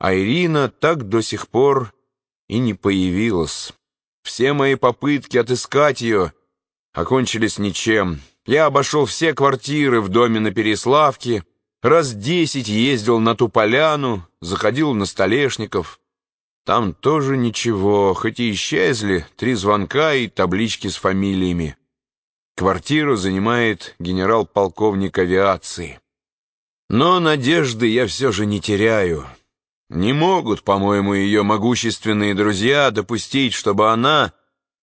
а Ирина так до сих пор и не появилась. Все мои попытки отыскать ее окончились ничем. Я обошел все квартиры в доме на Переславке, раз десять ездил на ту поляну, заходил на Столешников. Там тоже ничего, хоть и исчезли три звонка и таблички с фамилиями. Квартиру занимает генерал-полковник авиации. Но надежды я все же не теряю. Не могут, по-моему, ее могущественные друзья допустить, чтобы она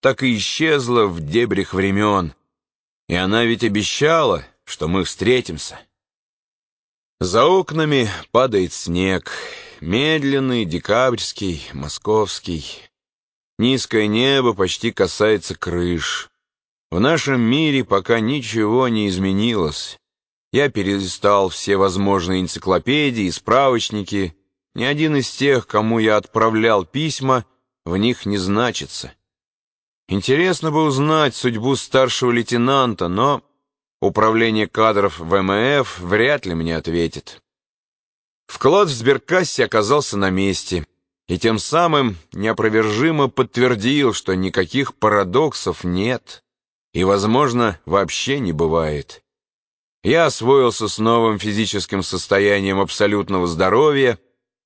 так и исчезла в дебрях времен. И она ведь обещала, что мы встретимся. За окнами падает снег, медленный, декабрьский, московский. Низкое небо почти касается крыш. В нашем мире пока ничего не изменилось. Я перестал все возможные энциклопедии и справочники. Ни один из тех, кому я отправлял письма, в них не значится. Интересно бы узнать судьбу старшего лейтенанта, но управление кадров ВМФ вряд ли мне ответит. Вклад в сберкассе оказался на месте, и тем самым неопровержимо подтвердил, что никаких парадоксов нет и, возможно, вообще не бывает. Я освоился с новым физическим состоянием абсолютного здоровья.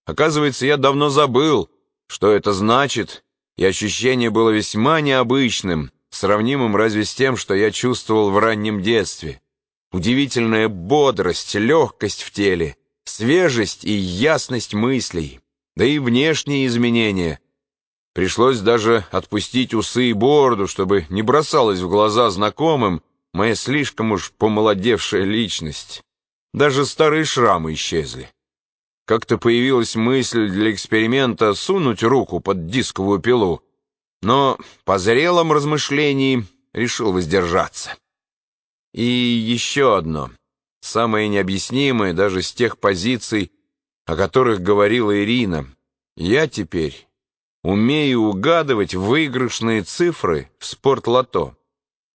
Оказывается, я давно забыл, что это значит и ощущение было весьма необычным, сравнимым разве с тем, что я чувствовал в раннем детстве. Удивительная бодрость, легкость в теле, свежесть и ясность мыслей, да и внешние изменения. Пришлось даже отпустить усы и бороду, чтобы не бросалась в глаза знакомым моя слишком уж помолодевшая личность. Даже старые шрамы исчезли. Как-то появилась мысль для эксперимента сунуть руку под дисковую пилу, но по зрелом размышлении решил воздержаться. И еще одно, самое необъяснимое даже с тех позиций, о которых говорила Ирина. Я теперь умею угадывать выигрышные цифры в спортлото.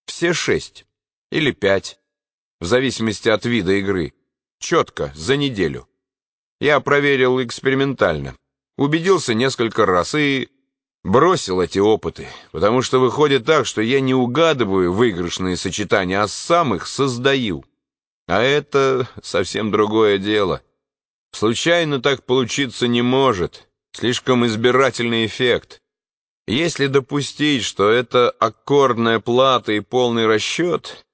Все шесть или пять, в зависимости от вида игры, четко, за неделю. Я проверил экспериментально, убедился несколько раз и бросил эти опыты, потому что выходит так, что я не угадываю выигрышные сочетания, а сам их создаю. А это совсем другое дело. Случайно так получиться не может, слишком избирательный эффект. Если допустить, что это аккордная плата и полный расчет,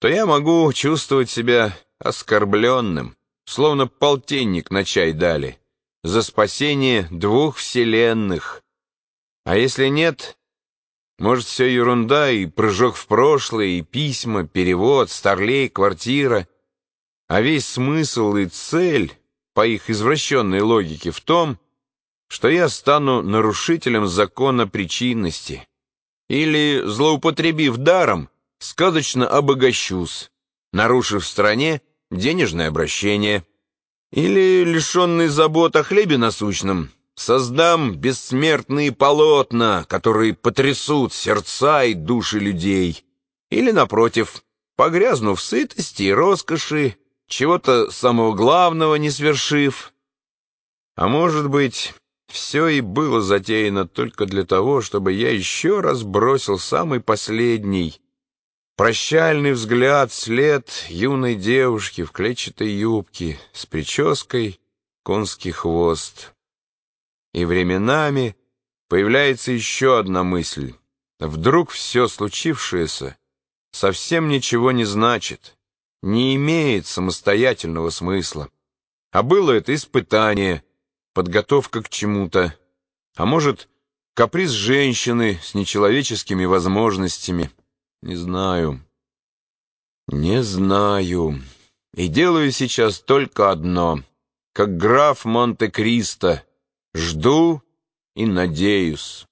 то я могу чувствовать себя оскорбленным словно полтинник на чай дали, за спасение двух вселенных. А если нет, может, все ерунда, и прыжок в прошлое, и письма, перевод, старлей, квартира, а весь смысл и цель, по их извращенной логике, в том, что я стану нарушителем закона причинности, или, злоупотребив даром, сказочно обогащусь, нарушив в стране денежное обращение. Или, лишенный забот о хлебе насущном, создам бессмертные полотна, которые потрясут сердца и души людей. Или, напротив, погрязну в сытости и роскоши, чего-то самого главного не свершив. А может быть, все и было затеяно только для того, чтобы я еще раз бросил самый последний, Прощальный взгляд след юной девушки в клетчатой юбке с прической конский хвост. И временами появляется еще одна мысль. Вдруг все случившееся совсем ничего не значит, не имеет самостоятельного смысла. А было это испытание, подготовка к чему-то, а может, каприз женщины с нечеловеческими возможностями — не знаю. Не знаю. И делаю сейчас только одно. Как граф Монте-Кристо. Жду и надеюсь.